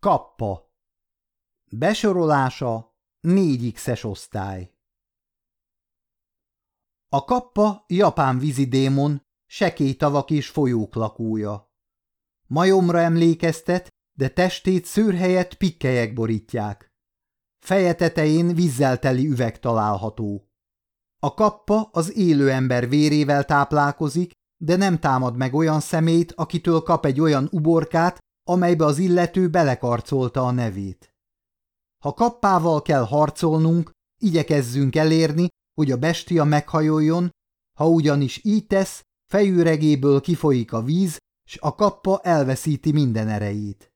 Kappa Besorolása 4X-es osztály A kappa japán vízidémon, sekély tavak és folyók lakója. Majomra emlékeztet, de testét szőr pikkelyek borítják. Feje tetején vízzel teli üveg található. A kappa az élő ember vérével táplálkozik, de nem támad meg olyan szemét, akitől kap egy olyan uborkát, amelybe az illető belekarcolta a nevét. Ha kappával kell harcolnunk, igyekezzünk elérni, hogy a bestia meghajoljon, ha ugyanis így tesz, fejüregéből kifolyik a víz, s a kappa elveszíti minden erejét.